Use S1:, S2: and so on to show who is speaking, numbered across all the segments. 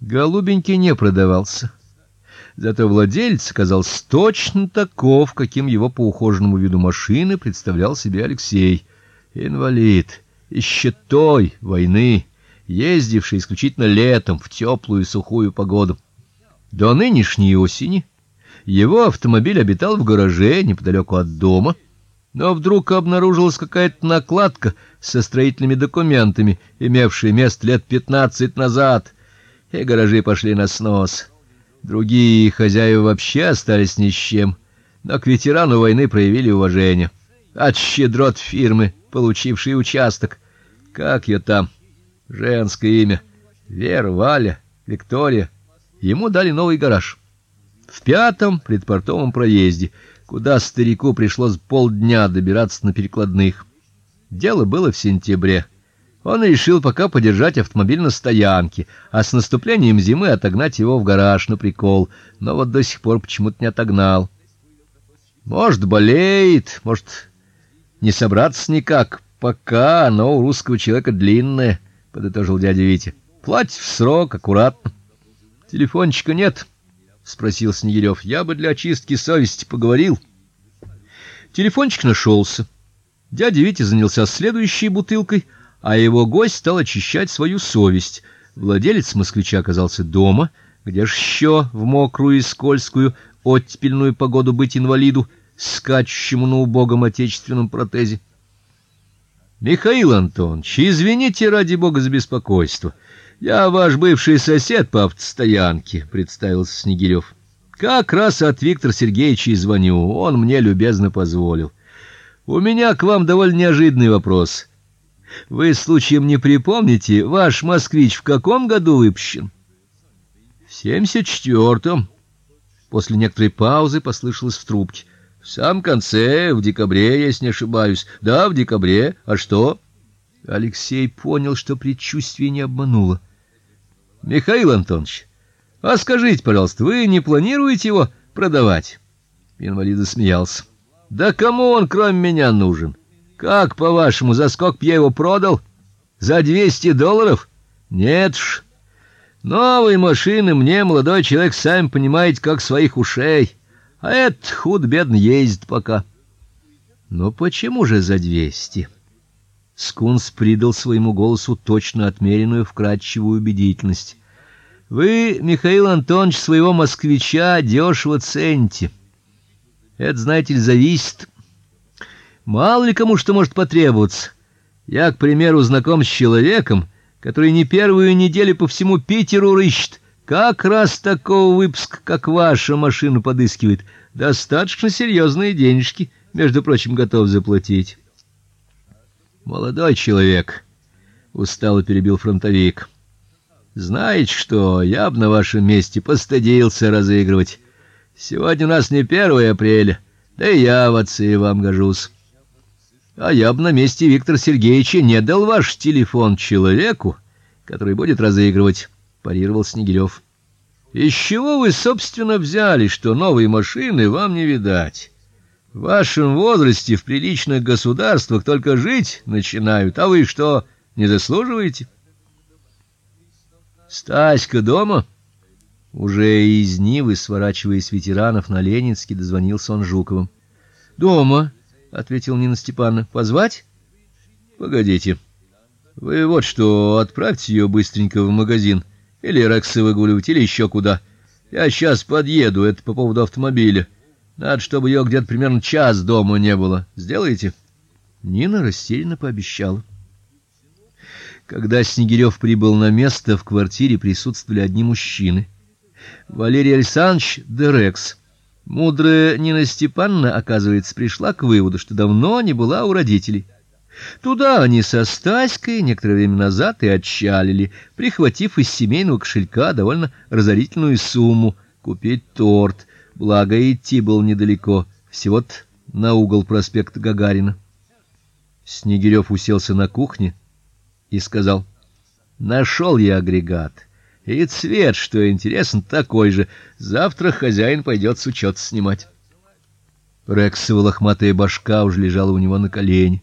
S1: Голубенький не продавался. Зато владелец оказался точно таков, каким его по ухоженному виду машины представлял себе Алексей. Инвалид, еще той войны, ездивший исключительно летом в теплую и сухую погоду. До нынешней осени его автомобиль обитал в гараже неподалеку от дома. Но вдруг обнаружилась какая-то накладка со строительными документами, имевшая место лет пятнадцать назад, и гаражи пошли на снос. Другие хозяева вообще остались ни с чем, но к ветерану войны проявили уважение. От щедрот фирмы, получившей участок. Как я там? Женское имя. Вера, Валя, Виктория. Ему дали новый гараж. В пятом предпортовом проезде — куда старику пришлось полдня добираться на перекладных. Дело было в сентябре. Он решил пока подержать автомобиль на стоянке, а с наступлением зимы отогнать его в гараж на прикол, но вот до сих пор почему-то не отогнал. Может, болеет, может, не собраться никак. Пока оно у русского человека длинное, подытожил дядя Витя. Плать в срок, аккуратно. Телефончика нет спросил Снегирев. Я бы для очистки совести поговорил. Телефончик нашелся. Дядя Витя занялся следующей бутылкой, а его гость стал очищать свою совесть. Владелец москвича оказался дома, где ж еще в мокрую и скользкую оттепельную погоду быть инвалиду, скачущему на убогом отечественном протезе. Михаил Антонович, извините ради бога за беспокойство. Я ваш бывший сосед по автостоянке, представился Снегирев. Как раз от Виктора Сергеевича и звоню. Он мне любезно позволил. У меня к вам довольно неожиданный вопрос. Вы случаем не припомните, ваш москвич в каком году выпущен? В семьдесят четвертом. После некоторой паузы послышалось в трубке: "В самом конце, в декабре, если не ошибаюсь. Да, в декабре. А что?" Алексей понял, что предчувствие не обмануло. Михаил Антонович, а скажите, пожалуйста, вы не планируете его продавать? Инвалид засмеялся. Да кому он, кроме меня, нужен? Как, по-вашему, за сколько я его продал? За двести долларов? Нет ж. Новые машины мне, молодой человек, сами понимаете, как своих ушей. А этот худ-бедно ездит пока. Но почему же за двести? Скунс придал своему голосу точно отмеренную вкрадчивую убедительность. Вы, Михаил Антонович, своего москвича дешево цените. Это, знаете ли, зависит. Мало ли кому что может потребоваться. Я, к примеру, знаком с человеком, который не первую неделю по всему Питеру рыщет, как раз такого выпуска, как ваша машина подыскивает. Достаточно серьезные денежки, между прочим, готов заплатить. Молодой человек, устало перебил фронтовик. Знаете что, я бы на вашем месте постыдился разыгрывать. Сегодня у нас не 1 апреля, да и я в отцы вам гожусь. А я бы на месте Виктора Сергеевича не дал ваш телефон человеку, который будет разыгрывать, парировал Снегирев. Из чего вы, собственно, взяли, что новые машины вам не видать? В вашем возрасте в приличных государствах только жить начинают, а вы что, не заслуживаете? Стаська дома? Уже из Нивы, сворачивая с ветеранов на Ленинский, дозвонился он Жуковым. Дома, ответил Нина Степановна. Позвать? Погодите. Вы вот что, отправьте ее быстренько в магазин или рексы выгуливать, или еще куда. Я сейчас подъеду, это по поводу автомобиля. Надо, чтобы ее где-то примерно час дома не было. Сделаете? Нина растерянно пообещала. Когда Снегирев прибыл на место, в квартире присутствовали одни мужчины. Валерий Александрович Дерекс. Мудрая Нина Степановна, оказывается, пришла к выводу, что давно не была у родителей. Туда они со Стаськой некоторое время назад и отчалили, прихватив из семейного кошелька довольно разорительную сумму купить торт. Благо идти было недалеко, всего-то на угол проспекта Гагарина. Снегирев уселся на кухне и сказал: «Нашел я агрегат. И цвет, что интересно, такой же. Завтра хозяин пойдет с учета снимать". Рексова лохматая башка уже лежала у него на колене.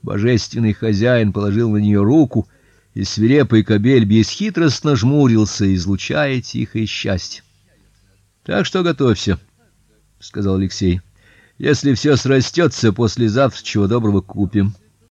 S1: Божественный хозяин положил на нее руку и свирепый кобель бесхитростно жмурился, излучая тихое счастье. Так что готовься, сказал Алексей. Если все срастется, послезавтра чего доброго купим.